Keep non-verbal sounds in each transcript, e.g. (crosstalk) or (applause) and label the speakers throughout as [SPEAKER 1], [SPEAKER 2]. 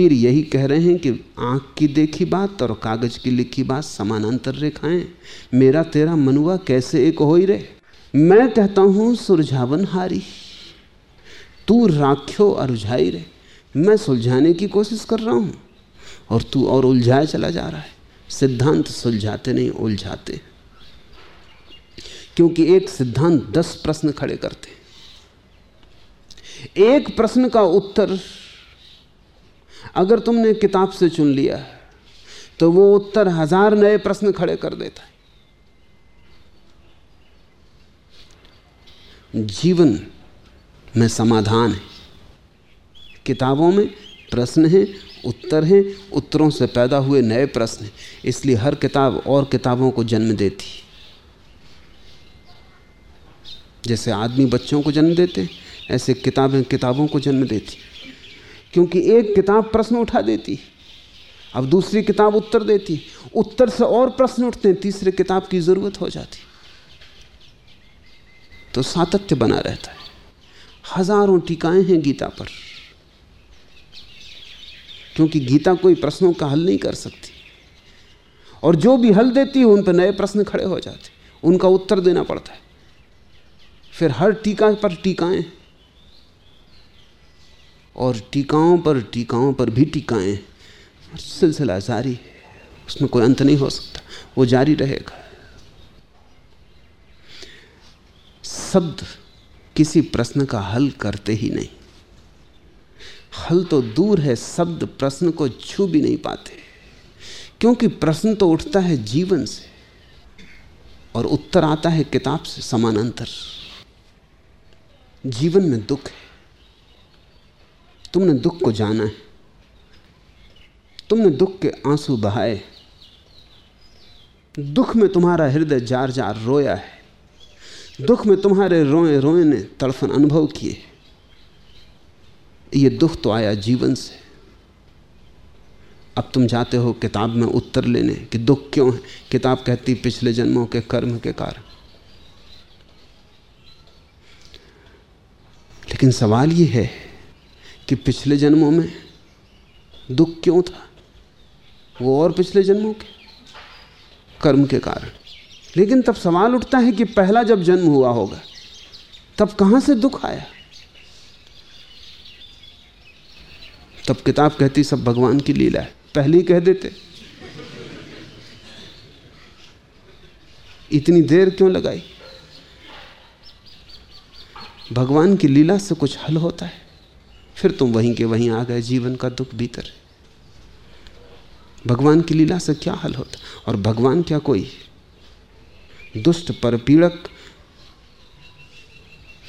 [SPEAKER 1] कबीर यही कह रहे हैं कि आँख की देखी बात और कागज़ की लिखी बात समानांतर रेखाएँ। मेरा तेरा मनुआ कैसे एक हो ही रहे मैं कहता हूँ सुरझावन हारी। तू राख्यो अरुझाई रे। मैं सुलझाने की कोशिश कर रहा हूँ और तू और उलझाए चला जा रहा है। सिद्धांत सुलझाते नहीं, उलझाते क्योंकि एक सिद्धांत दस प्रश्न खड़े करते एक प्रश्न का उत्तर अगर तुमने किताब से चुन लिया तो वो उत्तर हज़ार नए प्रश्न खड़े कर देता है। जीवन में समाधान है। किताबों में प्रश्न है, उत्तर हैं, उत्तरों से पैदा हुए नए प्रश्न हैं। इसलिए हर किताब और किताबों को जन्म देती जैसे आदमी बच्चों को जन्म देते ऐसे किताबें किताबों को जन्म देती क्योंकि एक किताब प्रश्न उठा देती अब दूसरी किताब उत्तर देती उत्तर से और प्रश्न उठते हैं, तीसरे किताब की ज़रूरत हो जाती तो सातत्य बना रहता है। हज़ारों टीकाएँ हैं गीता पर। क्योंकि गीता कोई प्रश्नों का हल नहीं कर सकती। और जो भी हल देती है, उन पर नए प्रश्न खड़े हो जाते उनका उत्तर देना पड़ता है। फिर हर टीका पर टीकाएँ और टीकाओं पर टीकाओं पर भी टीकाएँ। सिलसिला जारी है। उसमें कोई अंत नहीं हो सकता। वो जारी रहेगा। शब्द किसी प्रश्न का हल करते ही नहीं। हल तो दूर है, शब्द प्रश्न को छू भी नहीं पाते। क्योंकि प्रश्न तो उठता है जीवन से, और उत्तर आता है किताब से, समानांतर। जीवन में दुख है। तुमने दुख को जाना है। तुमने दुख के आँसू बहाए। दुख में तुम्हारा हृदय जार जार रोया है। दुख में तुम्हारे रोए रोए ने तड़फन अनुभव किए। ये दुख तो आया जीवन से। अब तुम जाते हो किताब में उत्तर लेने कि दुख क्यों है? किताब कहती, पिछले जन्मों के कर्म के कारण। लेकिन सवाल ये है कि पिछले जन्मों में दुख क्यों था? वो और पिछले जन्मों के कर्म के कारण। लेकिन तब सवाल उठता है कि पहला जब जन्म हुआ होगा, तब कहाँ से दुख आया? तब किताब कहती, सब भगवान की लीला है। पहले ही कह देते। इतनी देर क्यों लगाई? भगवान की लीला से कुछ हल होता है। फिर तुम वहीं के वहीं आ गए, जीवन का दुख भीतर भगवान की लीला से क्या हल होता? और भगवान क्या कोई? दुष्ट पर पीड़क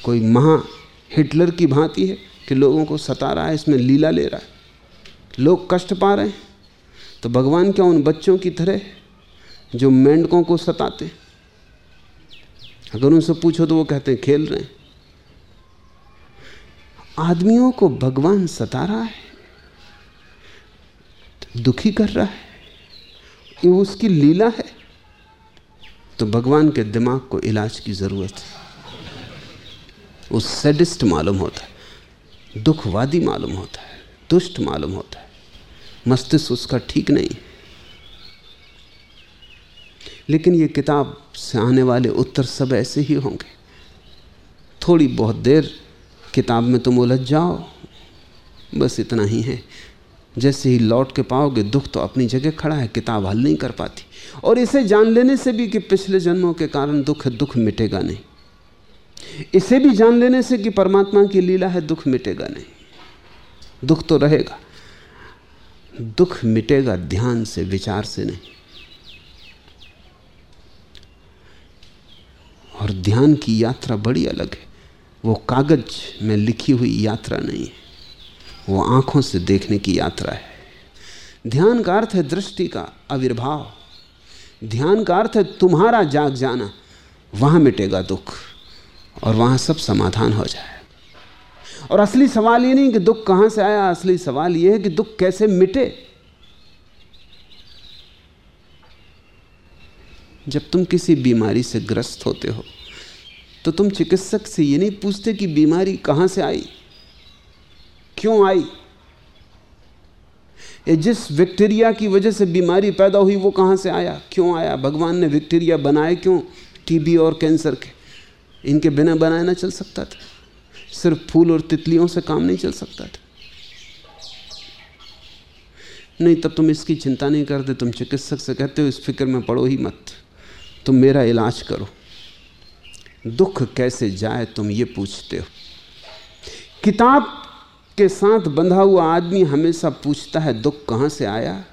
[SPEAKER 1] कोई महा हिटलर की भांति है कि लोगों को सता रहा है, इसमें लीला ले रहा है। लोग कष्ट पा रहे हैं। तो भगवान क्या उन बच्चों की तरह जो मेंढकों को सताते अगर उनसे पूछो तो वो कहते हैं, खेल रहे हैं। आदमियों को भगवान सता रहा है, दुखी कर रहा है, ये उसकी लीला है तो भगवान के दिमाग को इलाज की ज़रूरत है। वो सेडिस्ट मालूम होता है, दुखवादी मालूम होता है, दुष्ट मालूम होता है, मस्तिष्क उसका ठीक नहीं। लेकिन ये किताब से आने वाले उत्तर सब ऐसे ही होंगे। थोड़ी बहुत देर किताब में तुम उलझ जाओ। बस इतना ही है। जैसे ही लौट के पाओगे, दुख तो अपनी जगह खड़ा है, किताब हल नहीं कर पाती। और इसे जान लेने से भी कि पिछले जन्मों के कारण दुख है, दुख मिटेगा नहीं। इसे भी जान लेने से कि परमात्मा की लीला है, दुख मिटेगा नहीं। दुख तो रहेगा। दुख मिटेगा ध्यान से, विचार से नहीं। और ध्यान की यात्रा बड़ी अलग है। वो कागज़ में लिखी हुई यात्रा नहीं है। वो आँखों से देखने की यात्रा है। ध्यान का अर्थ है दृष्टि का आविर्भाव। ध्यान का अर्थ है तुम्हारा जाग जाना। वहाँ मिटेगा दुख और वहाँ सब समाधान हो जाए। और असली सवाल ये नहीं कि दुख कहाँ से आया, असली सवाल ये है कि दुख कैसे मिटे। जब तुम किसी बीमारी से ग्रस्त होते हो तो तुम चिकित्सक से ये नहीं पूछते कि बीमारी कहाँ से आई? क्यों आई? ये जिस विक्टीरिया की वजह से बीमारी पैदा हुई, वो कहाँ से आया? क्यों आया? भगवान ने विक्टीरिया बनाए क्यों? टीबी और कैंसर के। इनके बिना बनाया ना चल सकता था। सिर्फ़ फूल और तितलियों से काम नहीं चल सकता था। नहीं, तब तुम इसकी चिंता नहीं करते। तुम चिकित्सक से कहते हो, इस फ़िक्र में पड़ो ही मत। तुम मेरा इलाज करो। दुख कैसे जाए तुम ये पूछते हो। किताब के साथ बंधा हुआ आदमी हमेशा पूछता है, दुख कहाँ से आया?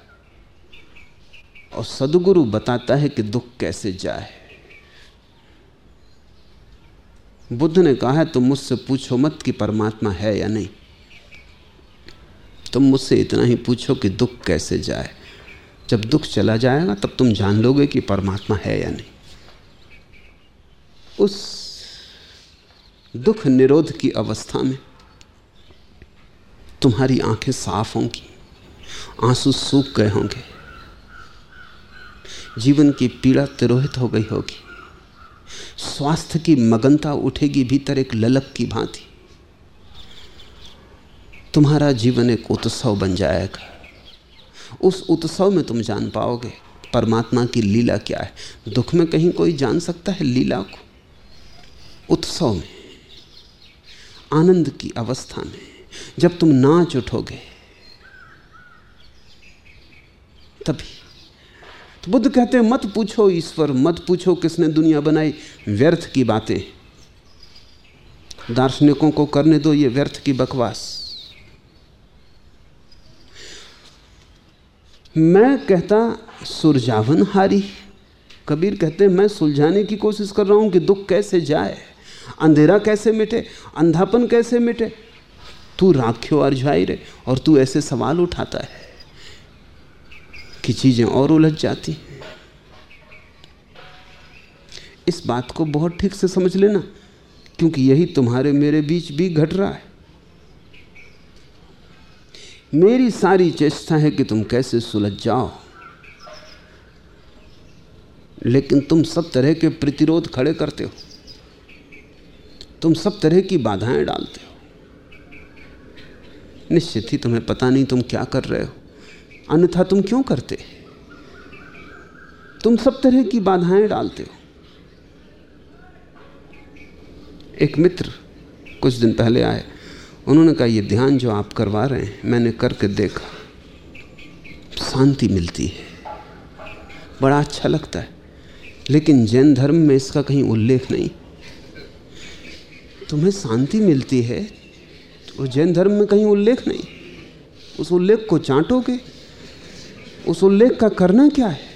[SPEAKER 1] और सदगुरु बताता है कि दुख कैसे जाए। बुद्ध ने कहा है, तुम मुझसे पूछो मत कि परमात्मा है या नहीं। तुम मुझसे इतना ही पूछो कि दुख कैसे जाए। जब दुख चला जाएगा, तब तुम जान लोगे कि परमात्मा है या नहीं। उस दुख निरोध की अवस्था में तुम्हारी आँखें साफ़ होंगी, आँसू सूख गए होंगे, जीवन की पीड़ा तिरोहित हो गई होगी, स्वास्थ्य की मगनता उठेगी भीतर एक ललक की भांति। तुम्हारा जीवन एक उत्सव बन जाएगा। उस उत्सव में तुम जान पाओगे, परमात्मा की लीला क्या है। दुख में कहीं कोई जान सकता है लीला को? उत्सव में, आनंद की अवस्था में, जब तुम नाच उठोगे, तभी तो बुद्ध कहते हैं, मत पूछो ईश्वर, मत पूछो किसने दुनिया बनाई, व्यर्थ की बातें। दार्शनिकों को करने दो ये व्यर्थ की बकवास। मैं कहता, सुरजावन हारी। कबीर कहते हैं, मैं सुलझाने की कोशिश कर रहा हूँ कि दुख कैसे जाए। अंधेरा कैसे मिटे? अंधापन कैसे मिटे? तू राख्यो अर्झाई रे, और तू ऐसे सवाल उठाता है कि चीज़ें और उलझ जाती इस बात को बहुत ठीक से समझ लेना, क्योंकि यही तुम्हारे मेरे बीच भी घट रहा है। मेरी सारी चेष्टा है कि तुम कैसे सुलझ जाओ। लेकिन तुम सब तरह के प्रतिरोध खड़े करते हो। तुम सब तरह की बाधाएँ डालते हो। निश्चित ही तुम्हें पता नहीं तुम क्या कर रहे हो। अन्यथा तुम क्यों करते? तुम सब तरह की बाधाएँ डालते हो। एक मित्र कुछ दिन पहले आए। उन्होंने कहा, ये ध्यान जो आप करवा रहे हैं, मैंने करके देखा। शांति मिलती है। बड़ा अच्छा लगता है। लेकिन जैन धर्म में इसका कहीं उल्लेख नहीं। तुम्हें शांति मिलती है तो जैन धर्म में कहीं उल्लेख नहीं। उस उल्लेख को चांटोगे? उस उल्लेख का करना क्या है?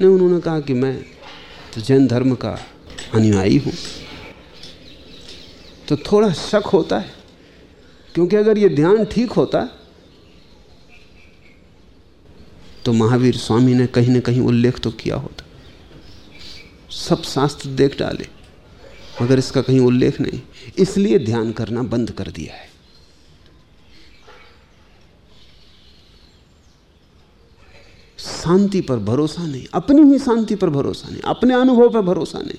[SPEAKER 1] नहीं, उन्होंने कहा कि मैं तो जैन धर्म का अनुयायी हूँ। तो थोड़ा शक होता है, क्योंकि अगर ये ध्यान ठीक होता तो महावीर स्वामी ने कहीं ना कहीं उल्लेख तो किया होता। सब शास्त्र देख डाले। मगर इसका कहीं उल्लेख नहीं। इसलिए ध्यान करना बंद कर दिया है। शांति पर भरोसा नहीं, अपनी ही शांति पर भरोसा नहीं, अपने अनुभव पर भरोसा नहीं।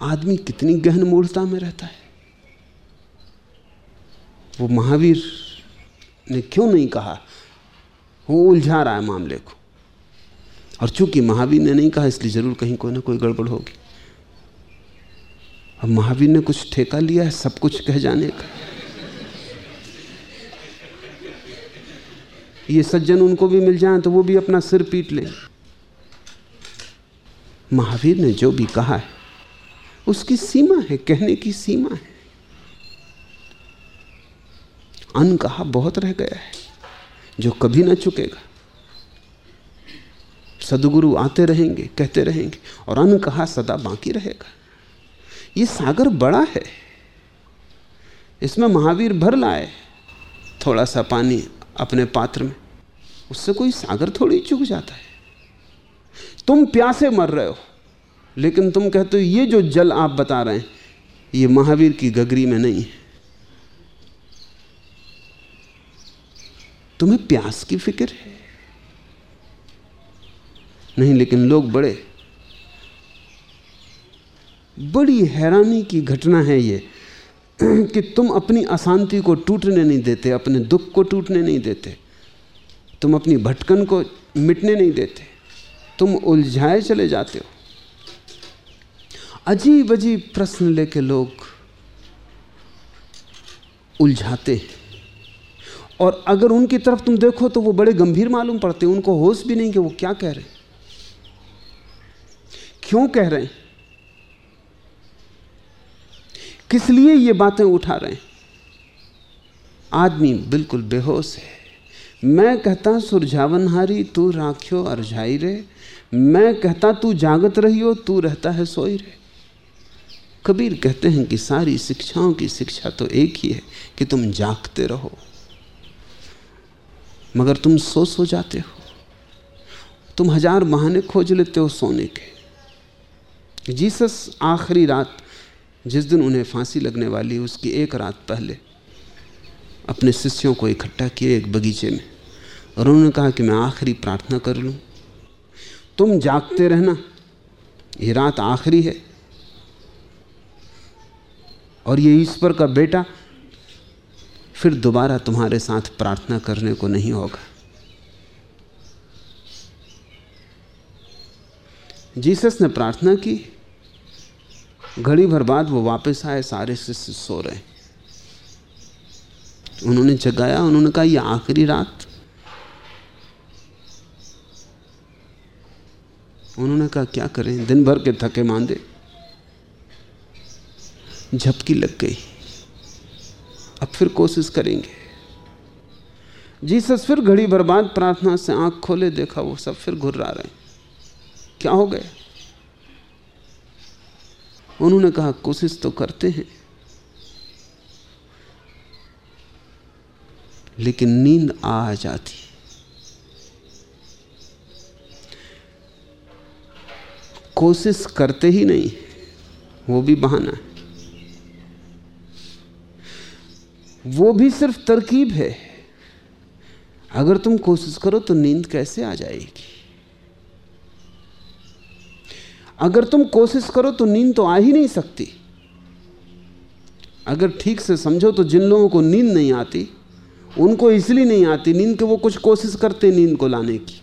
[SPEAKER 1] आदमी कितनी गहन मूर्ता में रहता है। वो महावीर ने क्यों नहीं कहा, वो उलझा रहा है मामले को। और चूँकि महावीर ने नहीं कहा, इसलिए ज़रूर कहीं कोई ना कोई गड़बड़ होगी। अब महावीर ने कुछ ठेका लिया है, सब कुछ कह जाने का। ये सज्जन उनको भी मिल जाए तो वो भी अपना सिर पीट लें। महावीर ने जो भी कहा है, उसकी सीमा है, कहने की सीमा है। अन कहा बहुत रह गया है, जो कभी ना चुकेगा। सदगुरु आते रहेंगे, कहते रहेंगे, और अन कहा सदा बाकी रहेगा। ये सागर बड़ा है। इसमें महावीर भर लाए थोड़ा सा पानी अपने पात्र में, उससे कोई सागर थोड़ी चुक जाता है। तुम प्यासे मर रहे हो, लेकिन तुम कहते हो, ये जो जल आप बता रहे हैं, ये महावीर की गगरी में नहीं है। तुम्हें प्यास की फ़िक्र है। नहीं, लेकिन लोग बड़े बड़ी हैरानी की घटना है ये, (clears throat) कि तुम अपनी अशांति को टूटने नहीं देते, अपने दुख को टूटने नहीं देते। तुम अपनी भटकन को मिटने नहीं देते। तुम उलझाए चले जाते हो। अजीब अजीब प्रश्न लेके लोग उलझाते हैं। और अगर उनकी तरफ़ तुम देखो तो वो बड़े गंभीर मालूम पड़ते हैं। उनको होश भी नहीं कि वो क्या कह रहे हैं। क्यों कह रहे हैं? किस लिए ये बातें उठा रहे हैं? आदमी बिल्कुल बेहोश है। मैं कहता सुरझावनहारी तू राख्यो अरझाई रे। मैं कहता, तू जागत रही हो तू रहता है सोई रे। कबीर कहते हैं कि सारी शिक्षाओं की शिक्षा तो एक ही है कि तुम जागते रहो। मगर तुम सो सो जाते हो। तुम हज़ार बहाने खोज लेते हो सोने के। जीसस आखिरी रात जिस दिन उन्हें फांसी लगने वाली उसकी एक रात पहले अपने शिष्यों को इकट्ठा किए एक बगीचे में और उन्होंने कहा कि मैं आखिरी प्रार्थना कर लूँ। तुम जागते रहना, ये रात आखिरी है। और ये ईश्वर का बेटा, फिर दोबारा तुम्हारे साथ प्रार्थना करने को नहीं होगा। जीसस ने प्रार्थना की। घड़ी भर बाद वो वापस आए, सारे शिष्य सो रहे। उन्होंने जगाया, उन्होंने कहा, ये आखिरी रात? उन्होंने कहा, क्या करें? दिन भर के थके मांदे। झपकी लग गई। अब फिर कोशिश करेंगे। जीसस फिर घड़ी बर्बाद प्रार्थना से आँख खोले, देखा, वो सब फिर घुर्रा रहे। क्या हो गए उन्होंने कहा, कोशिश तो करते हैं। लेकिन नींद आ जाती। कोशिश करते ही नहीं, वो भी बहाना है। वो भी सिर्फ़ तरकीब है। अगर तुम कोशिश करो तो नींद कैसे आ जाएगी? अगर तुम कोशिश करो तो नींद तो आ ही नहीं सकती। अगर ठीक से समझो तो जिन लोगों को नींद नहीं आती, उनको इसलिए नहीं आती नींद के वो कुछ कोशिश करते नींद को लाने की।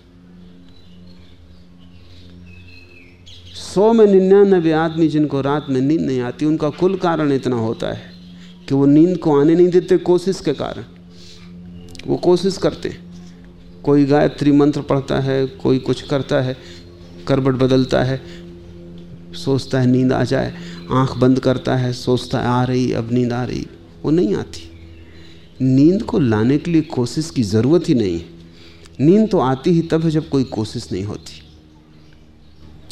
[SPEAKER 1] सौ में निन्यानबे आदमी जिनको रात में नींद नहीं आती, उनका कुल कारण इतना होता है कि वो नींद को आने नहीं देते कोशिश के कारण। वो कोशिश करते। कोई गायत्री मंत्र पढ़ता है, कोई कुछ करता है करबट बदलता है सोचता है, नींद आ जाए। आँख बंद करता है, सोचता है, आ रही, अब नींद आ रही। वो नहीं आती। नींद को लाने के लिए कोशिश की ज़रूरत ही नहीं है। नींद तो आती ही तब है जब कोई कोशिश नहीं होती।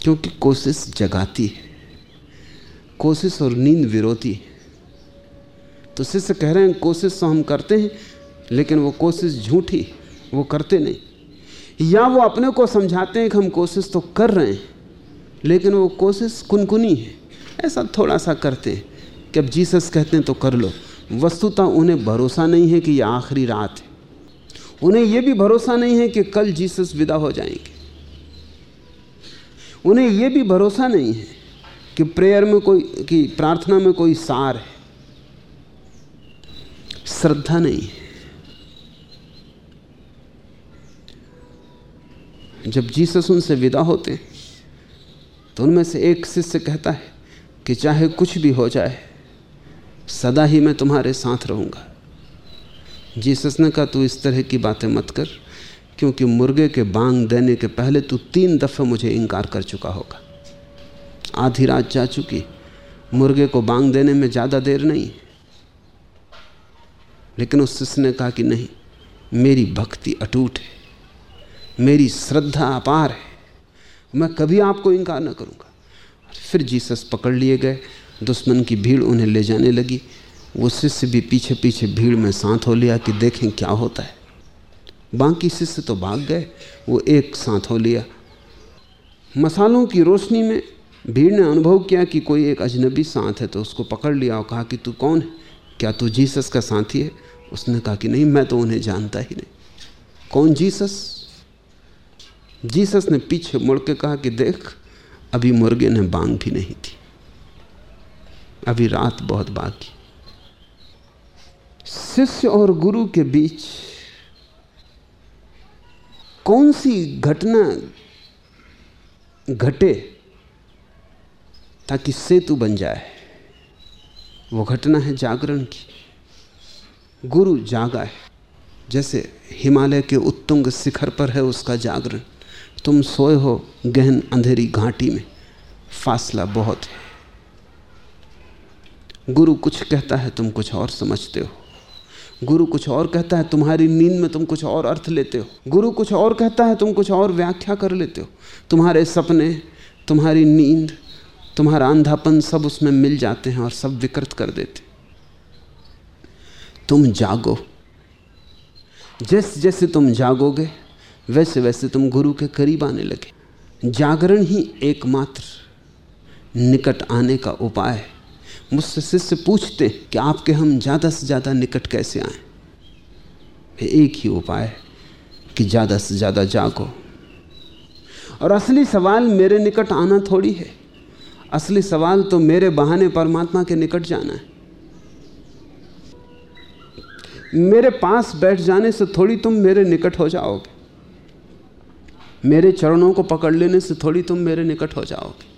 [SPEAKER 1] क्योंकि कोशिश जगाती है। कोशिश और नींद विरोधी है। तो शिष्य कह रहे हैं, कोशिश तो हम करते हैं, लेकिन वो कोशिश झूठी, वो करते नहीं। या वो अपने को समझाते हैं कि हम कोशिश तो कर रहे हैं। लेकिन वो कोशिश कुनकुनी है। ऐसा थोड़ा सा करते। हैं कि अब जीसस कहते हैं तो कर लो। वस्तुतः उन्हें भरोसा नहीं है कि यह आखिरी रात है। उन्हें यह भी भरोसा नहीं है कि कल जीसस विदा हो जाएँगे। उन्हें यह भी भरोसा नहीं है कि प्रेयर में कोई, कि प्रार्थना में कोई सार है। श्रद्धा नहीं है। जब जीसस उनसे विदा होते तो उनमें से एक शिष्य कहता है कि चाहे कुछ भी हो जाए, सदा ही मैं तुम्हारे साथ रहूँगा। जीसस ने कहा, तू इस तरह की बातें मत कर, क्योंकि मुर्गे के बांग देने के पहले तू तीन दफ़े मुझे इनकार कर चुका होगा। आधी रात जा चुकी, मुर्गे को बांग देने में ज़्यादा देर नहीं लेकिन उस शिष्य ने कहा कि नहीं, मेरी भक्ति अटूट है, मेरी श्रद्धा अपार है। मैं कभी आपको इनकार ना करूँगा। फिर जीसस पकड़ लिए गए। दुश्मन की भीड़ उन्हें ले जाने लगी। वो शिष्य भी पीछे पीछे भीड़ में साथ हो लिया कि देखें क्या होता है। बाकी शिष्य तो भाग गए। वो एक साथ हो लिया। मसालों की रोशनी में भीड़ ने अनुभव किया कि कोई एक अजनबी साथ है तो उसको पकड़ लिया और कहा कि तू कौन है? क्या तू जीसस का साथी है? उसने कहा कि नहीं, मैं तो उन्हें जानता ही नहीं। कौन जीसस? जीसस ने पीछे मुड़ के कहा कि देख, अभी मुर्गे ने बांग भी नहीं थी अभी रात बहुत बाकी। शिष्य और गुरु के बीच कौन सी घटना घटे ताकि सेतु बन जाए? वो घटना है जागरण की। गुरु जागा है। जैसे हिमालय के उत्तुंग शिखर पर है उसका जागरण। तुम सोए हो गहन अंधेरी घाटी में। फासला बहुत है। गुरु कुछ कहता है, तुम कुछ और समझते हो। गुरु कुछ और कहता है, तुम्हारी नींद में तुम कुछ और अर्थ लेते हो। गुरु कुछ और कहता है, तुम कुछ और व्याख्या कर लेते हो। तुम्हारे सपने, तुम्हारी नींद, तुम्हारा अंधापन सब उसमें मिल जाते हैं और सब विकृत कर देते तुम जागो। जैसे जैसे तुम जागोगे वैसे वैसे तुम गुरु के करीब आने लगे। जागरण ही एकमात्र निकट आने का उपाय है। मुझसे शिष्य पूछते कि आपके हम ज़्यादा से ज़्यादा निकट कैसे आए? एक ही उपाय है कि ज़्यादा से ज़्यादा जागो। और असली सवाल मेरे निकट आना थोड़ी है। असली सवाल तो मेरे बहाने परमात्मा के निकट जाना है। मेरे पास बैठ जाने से थोड़ी तुम मेरे निकट हो जाओगे। मेरे चरणों को पकड़ लेने से थोड़ी तुम मेरे निकट हो जाओगे।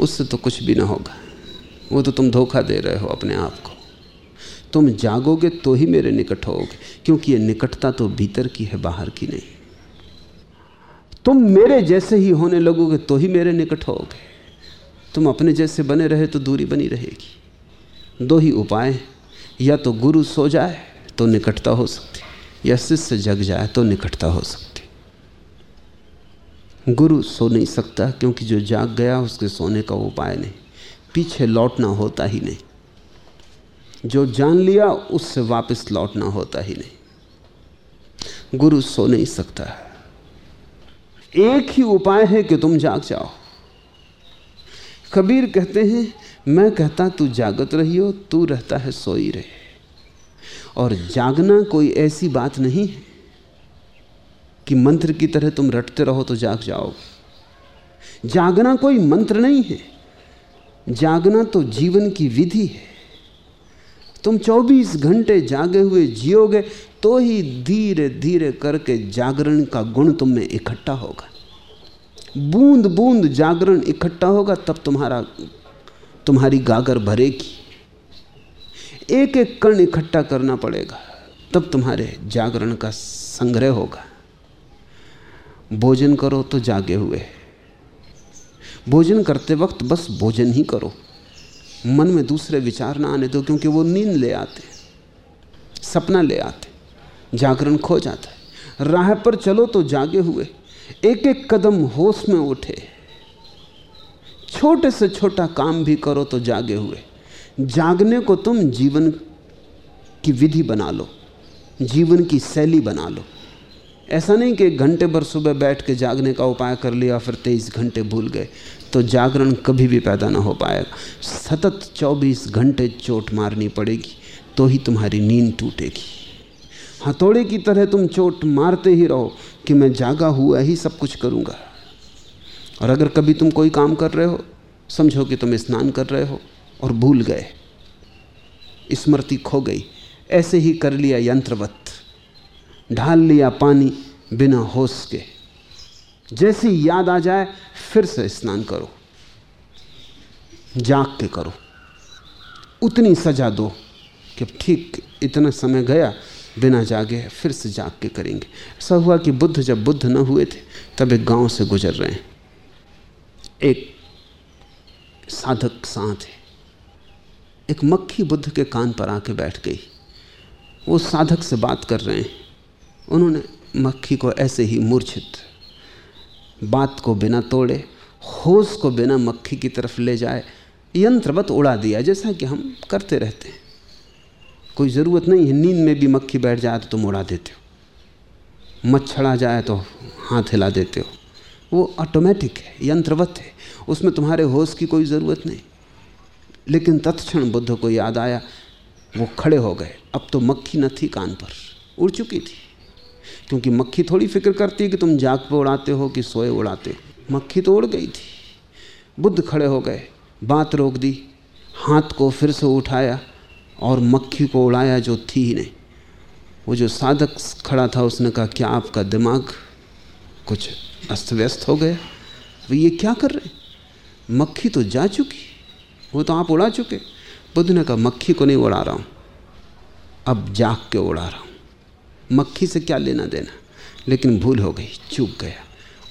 [SPEAKER 1] उससे तो कुछ भी ना होगा। वो तो तुम धोखा दे रहे हो अपने आप को। तुम जागोगे तो ही मेरे निकट होगे, क्योंकि ये निकटता तो भीतर की है, बाहर की नहीं। तुम मेरे जैसे ही होने लगोगे तो ही मेरे निकट होगे। तुम अपने जैसे बने रहे तो दूरी बनी रहेगी। दो ही उपाय या तो गुरु सो जाए तो निकटता हो सकती या शिष्य जग जाए तो निकटता हो सकती गुरु सो नहीं सकता क्योंकि जो जाग गया उसके सोने का उपाय नहीं। पीछे लौटना होता ही नहीं। जो जान लिया उससे वापस लौटना होता ही नहीं। गुरु सो नहीं सकता। एक ही उपाय है कि तुम जाग जाओ। कबीर कहते हैं, मैं कहता तू जागत रही हो तू रहता है सोई रहे। और जागना कोई ऐसी बात नहीं है कि मंत्र की तरह तुम रटते रहो तो जाग जाओगे जागना कोई मंत्र नहीं है। जागना तो जीवन की विधि है। तुम 24 घंटे जागे हुए जियोगे तो ही धीरे धीरे करके जागरण का गुण तुम में इकट्ठा होगा। बूंद बूंद जागरण इकट्ठा होगा, तब तुम्हारा, तुम्हारी गागर भरेगी। एक एक कण इकट्ठा करना पड़ेगा, तब तुम्हारे जागरण का संग्रह होगा। भोजन करो तो जागे हुए। भोजन करते वक्त बस भोजन ही करो। मन में दूसरे विचार ना आने दो क्योंकि वो नींद ले आते सपना ले आते जागरण खो जाता है। राह पर चलो तो जागे हुए। एक एक कदम होश में उठे। छोटे से छोटा काम भी करो तो जागे हुए। जागने को तुम जीवन की विधि बना लो। जीवन की शैली बना लो। ऐसा नहीं कि घंटे भर सुबह बैठ के जागने का उपाय कर लिया, फिर तेईस घंटे भूल गए तो जागरण कभी भी पैदा ना हो पाएगा। सतत चौबीस घंटे चोट मारनी पड़ेगी तो ही तुम्हारी नींद टूटेगी। हथौड़े की तरह तुम चोट मारते ही रहो कि मैं जागा हुआ ही सब कुछ करूँगा। और अगर कभी तुम कोई काम कर रहे हो, समझो कि तुम स्नान कर रहे हो और भूल गए। स्मृति खो गई। ऐसे ही कर लिया यंत्रवत। ढाल लिया पानी बिना होश के। जैसी याद आ जाए, फिर से स्नान करो। जाग के करो। उतनी सजा दो कि ठीक इतना समय गया, बिना जागे फिर से जाग के करेंगे। ऐसा हुआ कि बुद्ध जब बुद्ध न हुए थे, तब एक गाँव से गुजर रहे हैं। एक साधक साथ है। एक मक्खी बुद्ध के कान पर आके बैठ गई। वो साधक से बात कर रहे हैं। उन्होंने मक्खी को ऐसे ही मूर्छित, बात को बिना तोड़े, होश को बिना मक्खी की तरफ़ ले जाए, यंत्रवत उड़ा दिया, जैसा कि हम करते रहते हैं। कोई ज़रूरत नहीं है, नींद में भी मक्खी बैठ जाए तो तुम उड़ा देते हो। मच्छर आ जाए तो हाथ हिला देते हो। वो ऑटोमेटिक है, यंत्रवत है, उसमें तुम्हारे होश की कोई ज़रूरत नहीं। लेकिन तत्क्षण बुद्ध को याद आया, वो खड़े हो गए। अब तो मक्खी न थी कान पर, उड़ चुकी थी। क्योंकि मक्खी थोड़ी फ़िक्र करती है कि तुम जाग पे उड़ाते हो कि सोए उड़ाते हो। मक्खी तो उड़ गई थी। बुद्ध खड़े हो गए, बात रोक दी, हाथ को फिर से उठाया और मक्खी को उड़ाया जो थी ही नहीं। वो जो साधक खड़ा था, उसने कहा, क्या आपका दिमाग कुछ अस्त व्यस्त हो गया? वो ये क्या कर रहे मक्खी तो जा चुकी, वो तो आप उड़ा चुके बुद्ध ने कहा, मक्खी को नहीं उड़ा रहा हूँ, अब जाग के उड़ा रहा हूँ। मक्खी से क्या लेना देना? लेकिन भूल हो गई, चूक गया।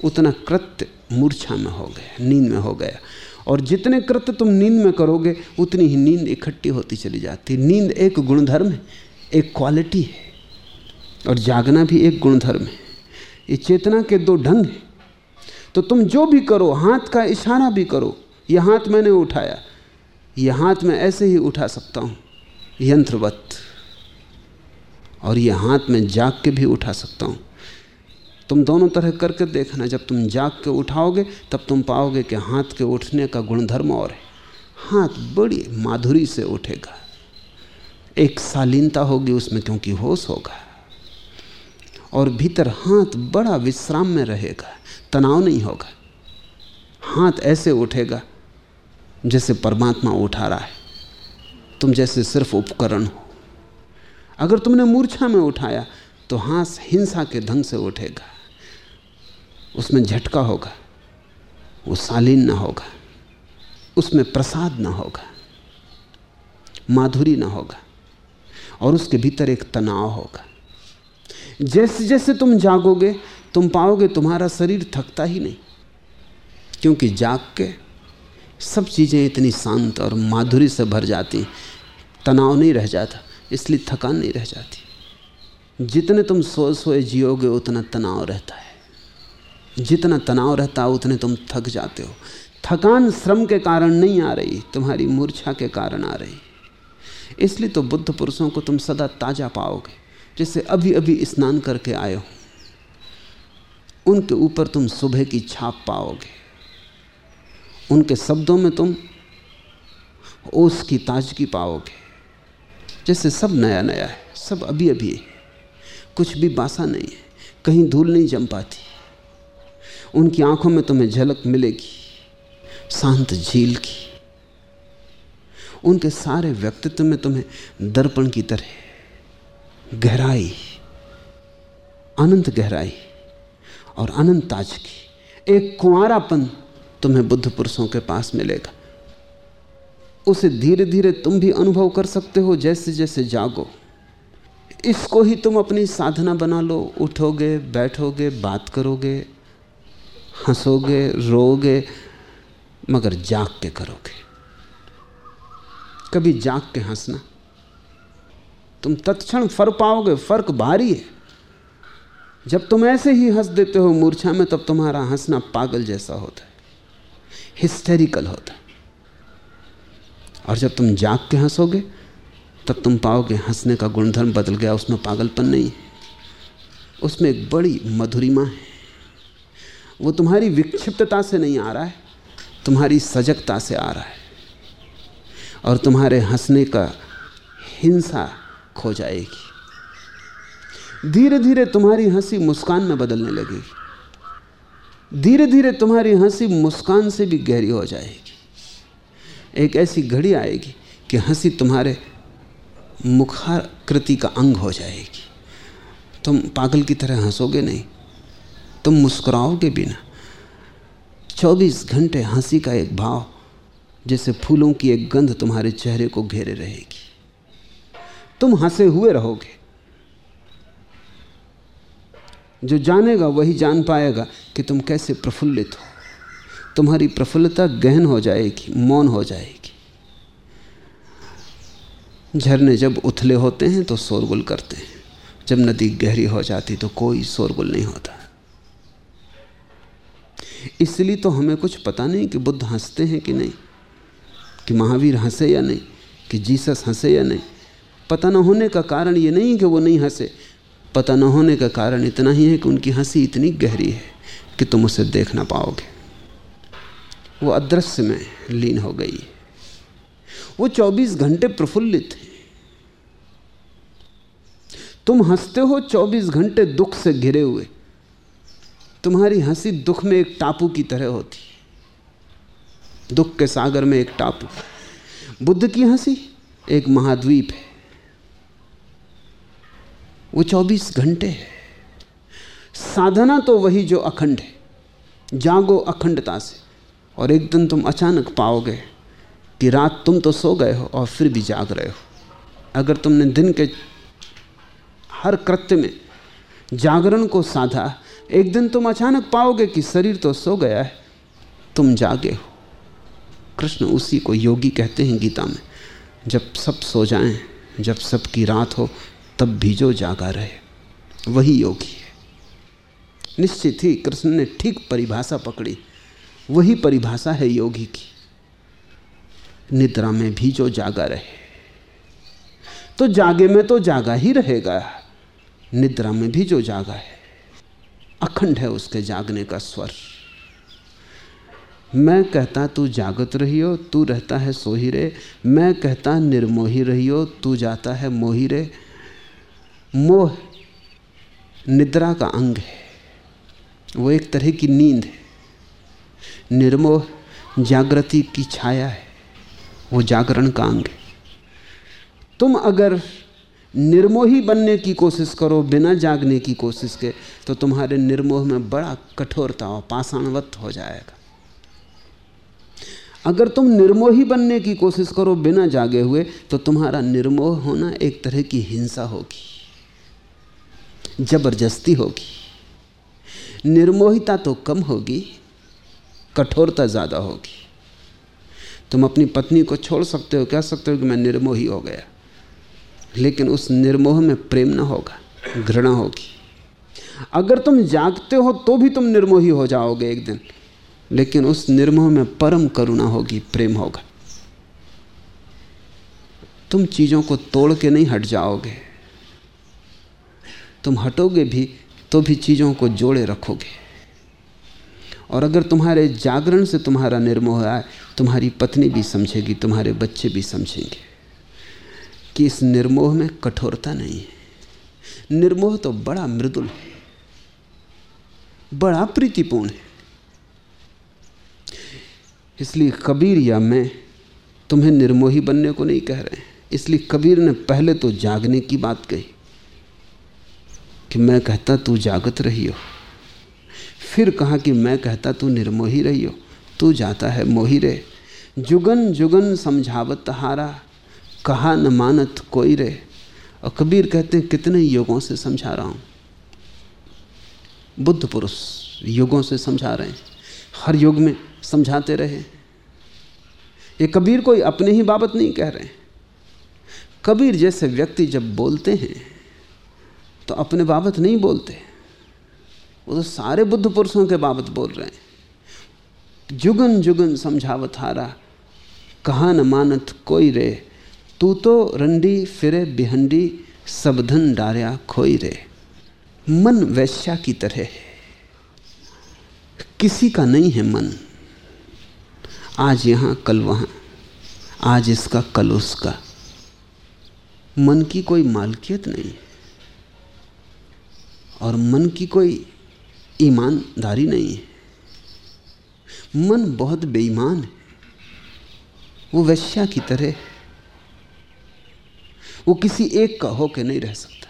[SPEAKER 1] उतना कृत्य मूर्छा में हो गया, नींद में हो गया। और जितने कृत्य तुम नींद में करोगे, उतनी ही नींद इकट्ठी होती चली जाती नींद एक गुणधर्म है, एक क्वालिटी है। और जागना भी एक गुणधर्म है। ये चेतना के दो ढंग हैं। तो तुम जो भी करो, हाथ का इशारा भी करो, यह हाथ मैंने उठाया, यह हाथ मैं ऐसे ही उठा सकता हूँ। यंत्रवत। और ये हाथ में जाग के भी उठा सकता हूँ। तुम दोनों तरह करके देखना, जब तुम जाग के उठाओगे, तब तुम पाओगे कि हाथ के उठने का गुणधर्म और है। हाथ बड़ी माधुरी से उठेगा। एक शालीनता होगी उसमें, क्योंकि होश होगा। और भीतर हाथ बड़ा विश्राम में रहेगा, तनाव नहीं होगा। हाथ ऐसे उठेगा, जैसे परमात्मा उठा रहा है। तुम जैसे सिर्फ़ उपकरण हो। अगर तुमने मूर्छा में उठाया तो हाथ हिंसा के ढंग से उठेगा। उसमें झटका होगा, वो शालीन ना होगा, उसमें प्रसाद ना होगा, माधुरी ना होगा, और उसके भीतर एक तनाव होगा। जैसे जैसे तुम जागोगे, तुम पाओगे तुम्हारा शरीर थकता ही नहीं, क्योंकि जाग के सब चीज़ें इतनी शांत और माधुरी से भर जाती, तनाव नहीं रह जाता। इसलिए थकान नहीं रह जाती। जितने तुम सोए सोए जियोगे, उतना तनाव रहता है। जितना तनाव रहता है, उतने तुम थक जाते हो। थकान श्रम के कारण नहीं आ रही, तुम्हारी मूर्छा के कारण आ रही। इसलिए तो बुद्ध पुरुषों को तुम सदा ताज़ा पाओगे, जैसे अभी अभी स्नान करके आए हो। उनके ऊपर तुम सुबह की छाप पाओगे। उनके शब्दों में तुम ओस की ताजगी पाओगे। जैसे सब नया नया है, सब अभी अभी है। कुछ भी बासा नहीं है, कहीं धूल नहीं जम पाती। उनकी आँखों में तुम्हें झलक मिलेगी, शांत झील की उनके सारे व्यक्तित्व में तुम्हें दर्पण की तरह गहराई, अनंत गहराई और अनंत ताजगी। एक कुंवारापन तुम्हें बुद्ध पुरुषों के पास मिलेगा। उसे धीरे धीरे तुम भी अनुभव कर सकते हो जैसे जैसे जागो। इसको ही तुम अपनी साधना बना लो। उठोगे, बैठोगे, बात करोगे, हंसोगे रोगे मगर जाग के करोगे। कभी जाग के हंसना। तुम तत्क्षण फर पाओगे, फ़र्क भारी है। जब तुम ऐसे ही हंस देते हो मूर्छा में, तब तुम्हारा हंसना पागल जैसा होता है। हिस्टेरिकल होता है। और जब तुम जाग के हंसोगे, तब तुम पाओगे हंसने का गुणधर्म बदल गया, उसमें पागलपन नहीं है। उसमें एक बड़ी मधुरिमा है। वो तुम्हारी विक्षिप्तता से नहीं आ रहा है, तुम्हारी सजगता से आ रहा है। और तुम्हारे हंसने का हिंसा खो जाएगी। धीरे धीरे तुम्हारी हँसी मुस्कान में बदलने लगेगी। धीरे धीरे तुम्हारी हँसी मुस्कान से भी गहरी हो जाएगी। एक ऐसी घड़ी आएगी कि हँसी तुम्हारे मुखाकृति का अंग हो जाएगी। तुम पागल की तरह हंसोगे नहीं। तुम मुस्कुराओगे भी ना। चौबीस घंटे हँसी का एक भाव, जैसे फूलों की एक गंध तुम्हारे चेहरे को घेरे रहेगी। तुम हंसे हुए रहोगे। जो जानेगा वही जान पाएगा कि तुम कैसे प्रफुल्लित हो। तुम्हारी प्रफुल्लता गहन हो जाएगी, मौन हो जाएगी। झरने जब उथले होते हैं तो शोरगुल करते हैं। जब नदी गहरी हो जाती तो कोई शोरगुल नहीं होता। इसलिए तो हमें कुछ पता नहीं कि बुद्ध हँसते हैं कि नहीं, कि महावीर हंसे या नहीं, कि जीसस हंसे या नहीं। पता न होने का कारण ये नहीं कि वो नहीं हंसे। पता न होने का कारण इतना ही है कि उनकी हँसी इतनी गहरी है कि तुम उसे देख ना पाओगे। वो अदृश्य में लीन हो गई। वो 24 घंटे प्रफुल्लित है। तुम हँसते हो 24 घंटे दुख से घिरे हुए। तुम्हारी हँसी दुख में एक टापू की तरह होती दुख के सागर में एक टापू। बुद्ध की हँसी एक महाद्वीप है। वो 24 घंटे है। साधना तो वही जो अखंड है। जागो अखंडता से। और एक दिन तुम अचानक पाओगे कि रात तुम तो सो गए हो और फिर भी जाग रहे हो। अगर तुमने दिन के हर कृत्य में जागरण को साधा एक दिन तुम अचानक पाओगे कि शरीर तो सो गया है तुम जागे हो। कृष्ण उसी को योगी कहते हैं गीता में जब सब सो जाएँ, जब सबकी रात हो तब भी जो जागा रहे। वही योगी है। निश्चित ही कृष्ण ने ठीक परिभाषा पकड़ी। वही परिभाषा है योगी की। निद्रा में भी जो जागा रहे तो जागे में तो जागा ही रहेगा। निद्रा में भी जो जागा है, अखंड है उसके जागने का स्वर। मैं कहता तू जागत रहियो, तू रहता है सोही रे मैं कहता निर्मोही रहियो, तू जाता है मोही रे मोह निद्रा का अंग है, वो एक तरह की नींद है। निर्मोह जागृति की छाया है, वो जागरण का अंग है। तुम अगर निर्मोही बनने की कोशिश करो, बिना जागने की कोशिश के तो तुम्हारे निर्मोह में बड़ा कठोरता और पाषाणवत हो जाएगा। अगर तुम निर्मोही बनने की कोशिश करो, बिना जागे हुए तो तुम्हारा निर्मोह होना एक तरह की हिंसा होगी, ज़बरदस्ती होगी। निर्मोहिता तो कम होगी कठोरता ज़्यादा होगी। तुम अपनी पत्नी को छोड़ सकते हो, कह सकते हो कि मैं निर्मोही हो गया। लेकिन उस निर्मोह में प्रेम ना होगा, घृणा होगी। अगर तुम जागते हो तो भी तुम निर्मोही हो जाओगे एक दिन। लेकिन उस निर्मोह में परम करुणा होगी, प्रेम होगा। तुम चीज़ों को तोड़ के नहीं हट जाओगे। तुम हटोगे भी तो भी चीज़ों को जोड़े रखोगे। और अगर तुम्हारे जागरण से तुम्हारा निर्मोह आए, तुम्हारी पत्नी भी समझेगी, तुम्हारे बच्चे भी समझेंगे कि इस निर्मोह में कठोरता नहीं है। निर्मोह तो बड़ा मृदुल है, बड़ा प्रीतिपूर्ण है। इसलिए कबीर या मैं तुम्हें निर्मोही बनने को नहीं कह रहे हैं। इसलिए कबीर ने पहले तो जागने की बात कही कि मैं कहता, तू जागत रही हो। फिर कहा कि मैं कहता, तू निर्मोही रही हो, तू जाता है मोही रे जुगन जुगन समझावत हारा कहा न मानत कोई रे। और कबीर कहते हैं, कितने युगों से समझा रहा हूँ। बुद्ध पुरुष युगों से समझा रहे हैं। हर युग में समझाते रहे। ये कबीर कोई अपने ही बाबत नहीं कह रहे कबीर जैसे व्यक्ति जब बोलते हैं तो अपने बाबत नहीं बोलते। वो तो सारे बुद्ध पुरुषों के बाबत बोल रहे हैं। जुगन जुगन समझावत हारा कहा न मानत कोई रे। तू तो रंडी फिरे बिहंडी, सबधन डारिया खोई रे। मन वैश्या की तरह है। किसी का नहीं है मन। आज यहाँ कल वहाँ, आज इसका कल उसका। मन की कोई मालकियत नहीं। और मन की कोई ईमानदारी नहीं है। मन बहुत बेईमान है। वो वैश्या की तरह वो किसी एक का होके नहीं रह सकता।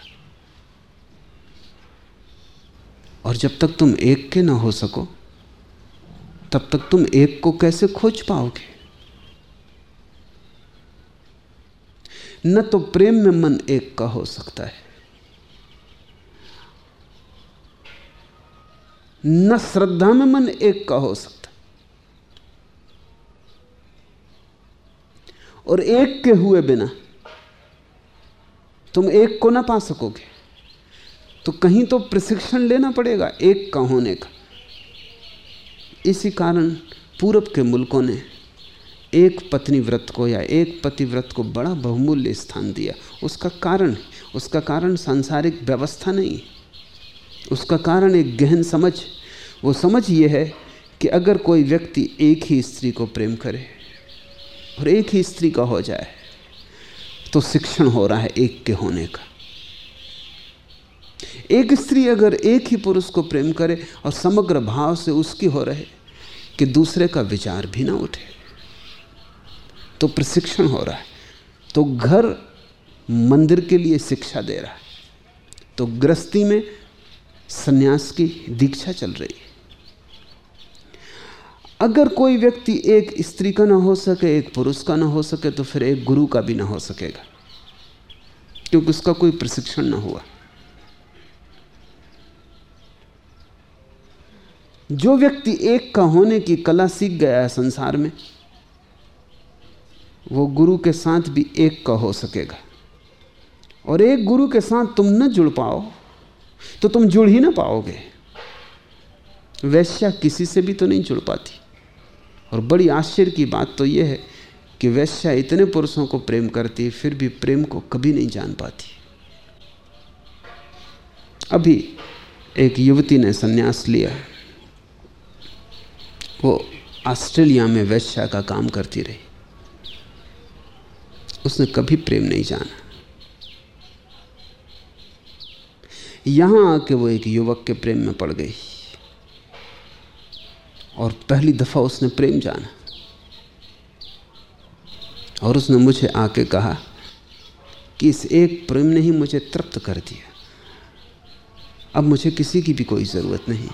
[SPEAKER 1] और जब तक तुम एक के ना हो सको, तब तक तुम एक को कैसे खोज पाओगे? न तो प्रेम में मन एक का हो सकता है। न श्रद्धा में मन एक का हो सकता। और एक के हुए बिना तुम एक को ना पा सकोगे। तो कहीं तो प्रशिक्षण लेना पड़ेगा एक का होने का। इसी कारण पूरब के मुल्कों ने एक पत्नी व्रत को या एक पति व्रत को बड़ा बहुमूल्य स्थान दिया। उसका कारण उसका कारण सांसारिक व्यवस्था नहीं। उसका कारण एक गहन समझ। वो समझ ये है कि अगर कोई व्यक्ति एक ही स्त्री को प्रेम करे और एक ही स्त्री का हो जाए तो शिक्षण हो रहा है एक के होने का। एक स्त्री अगर एक ही पुरुष को प्रेम करे और समग्र भाव से उसकी हो रहे कि दूसरे का विचार भी ना उठे तो प्रशिक्षण हो रहा है। तो घर मंदिर के लिए शिक्षा दे रहा है। तो गृहस्थी में सन्यास की दीक्षा चल रही है। अगर कोई व्यक्ति एक स्त्री का ना हो सके, एक पुरुष का ना हो सके तो फिर एक गुरु का भी ना हो सकेगा। क्योंकि उसका कोई प्रशिक्षण ना हुआ। जो व्यक्ति एक का होने की कला सीख गया है संसार में, वो गुरु के साथ भी एक का हो सकेगा। और एक गुरु के साथ तुम न जुड़ पाओ तो तुम जुड़ ही ना पाओगे। वैश्या किसी से भी तो नहीं जुड़ पाती। और बड़ी आश्चर्य की बात तो यह है कि वैश्या इतने पुरुषों को प्रेम करती, फिर भी प्रेम को कभी नहीं जान पाती। अभी एक युवती ने संन्यास लिया। वो ऑस्ट्रेलिया में वैश्या का काम करती रही। उसने कभी प्रेम नहीं जाना। यहाँ आके वो एक युवक के प्रेम में पड़ गई। और पहली दफ़ा उसने प्रेम जाना। और उसने मुझे आके कहा कि इस एक प्रेम ने ही मुझे तृप्त कर दिया। अब मुझे किसी की भी कोई ज़रूरत नहीं।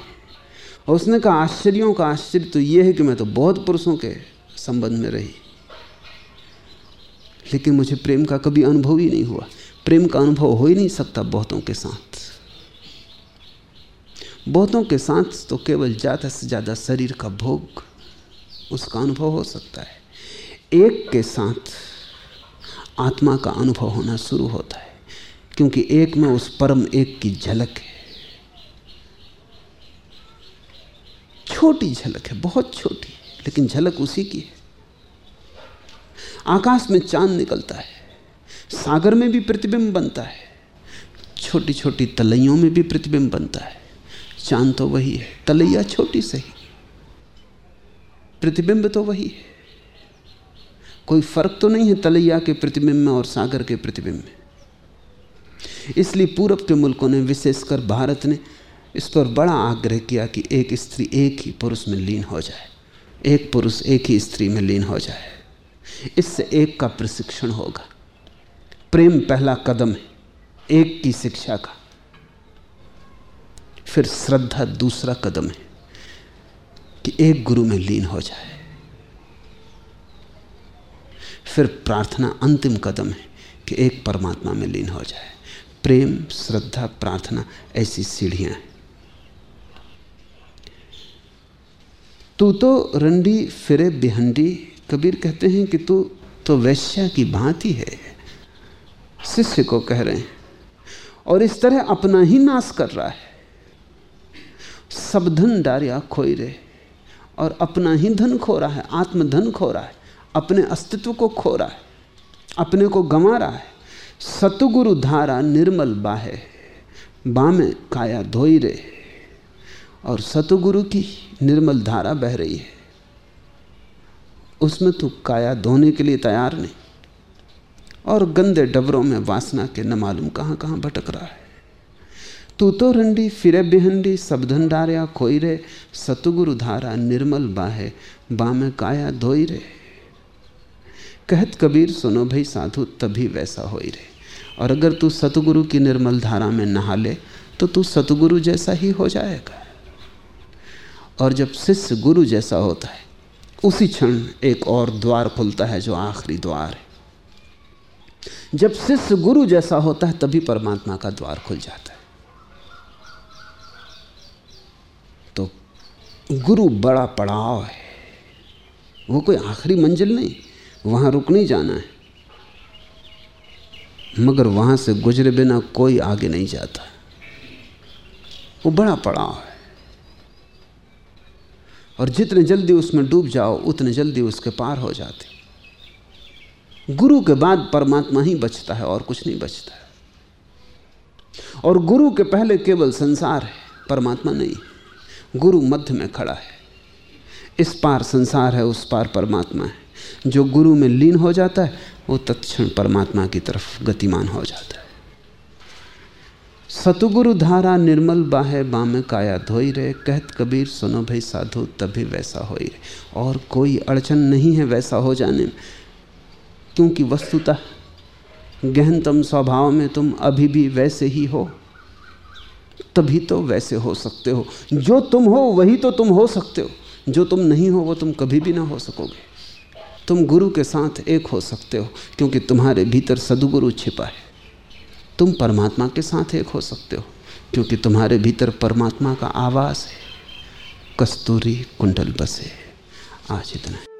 [SPEAKER 1] और उसने कहा, आश्चर्यों का आश्चर्य तो यह है कि मैं तो बहुत पुरुषों के संबंध में रही। लेकिन मुझे प्रेम का कभी अनुभव ही नहीं हुआ। प्रेम का अनुभव हो ही नहीं सकता बहुतों के साथ। बहुतों के साथ तो केवल ज़्यादा से ज़्यादा शरीर का भोग उसका अनुभव हो सकता है। एक के साथ आत्मा का अनुभव होना शुरू होता है, क्योंकि एक में उस परम एक की झलक है। छोटी झलक है, बहुत छोटी, लेकिन झलक उसी की है। आकाश में चाँद निकलता है, सागर में भी प्रतिबिंब बनता है छोटी छोटी तलैयों में भी प्रतिबिंब बनता है। चाँद तो वही है, तलैया छोटी सही प्रतिबिंब तो वही है। कोई फ़र्क तो नहीं है तलैया के प्रतिबिंब में और सागर के प्रतिबिंब में। इसलिए पूरब के मुल्कों ने, विशेषकर भारत ने, इस पर बड़ा आग्रह किया कि एक स्त्री एक ही पुरुष में लीन हो जाए, एक पुरुष एक ही स्त्री में लीन हो जाए। इससे एक का प्रशिक्षण होगा। प्रेम पहला कदम है, एक की शिक्षा का। फिर श्रद्धा दूसरा कदम है कि एक गुरु में लीन हो जाए। फिर प्रार्थना अंतिम कदम है कि एक परमात्मा में लीन हो जाए। प्रेम, श्रद्धा, प्रार्थना ऐसी सीढ़ियाँ हैं। तू तो रंडी फिरे बिहंडी, कबीर कहते हैं कि तू तो वैश्या की भांति है, शिष्य को कह रहे हैं, और इस तरह अपना ही नाश कर रहा है। सब धन डारिया खोई रहे और अपना ही धन खो रहा है, आत्मधन खो रहा है, अपने अस्तित्व को खो रहा है, अपने को गंवा रहा है। सतगुरु धारा निर्मल बाहे, बामे काया धोई रे। और सतगुरु की निर्मल धारा बह रही है। उसमें तू काया धोने के लिए तैयार नहीं। और गंदे डबरों में वासना के न मालूम कहाँ कहाँ भटक रहा है। तू तो रंडी फिरे बिहंडी, सब धंडारिया खोई रे। सतगुरु धारा निर्मल बाहे, बामे काया धोई रे। कहत कबीर, सुनो भाई साधु, तभी वैसा हो रे। और अगर तू सतगुरु की निर्मल धारा में नहा ले तो तू सतगुरु जैसा ही हो जाएगा। और जब शिष्य गुरु जैसा होता है, उसी क्षण एक और द्वार खुलता है जो आखिरी द्वार है। जब शिष्य गुरु जैसा होता है, तभी परमात्मा का द्वार खुल जाता है। गुरु बड़ा पड़ाव है। वो कोई आखिरी मंजिल नहीं, वहाँ रुक नहीं जाना है। मगर वहाँ से गुजरे बिना कोई आगे नहीं जाता। वो बड़ा पड़ाव है। और जितने जल्दी उसमें डूब जाओ, उतने जल्दी उसके पार हो जाते। गुरु के बाद परमात्मा ही बचता है और कुछ नहीं बचता। है और गुरु के पहले केवल संसार है, परमात्मा नहीं। गुरु मध्य में खड़ा है। इस पार संसार है, उस पार परमात्मा है। जो गुरु में लीन हो जाता है, वो तत्क्षण परमात्मा की तरफ़ गतिमान हो जाता है। सतुगुरु धारा निर्मल बाहे, बामे काया धोई रहे कहत कबीर, सुनो भाई साधु, तभी वैसा हो रहे और कोई अड़चन नहीं है वैसा हो जाने में। क्योंकि वस्तुतः गहनतम स्वभाव में तुम अभी भी वैसे ही हो। तभी तो वैसे हो सकते हो। जो तुम हो, वही तो तुम हो सकते हो। जो तुम नहीं हो, वो तुम कभी भी ना हो सकोगे। तुम गुरु के साथ एक हो सकते हो, क्योंकि तुम्हारे भीतर सदगुरु छिपा है। तुम परमात्मा के साथ एक हो सकते हो, क्योंकि तुम्हारे भीतर परमात्मा का आवास है। कस्तूरी कुंडल बसे। आज इतना।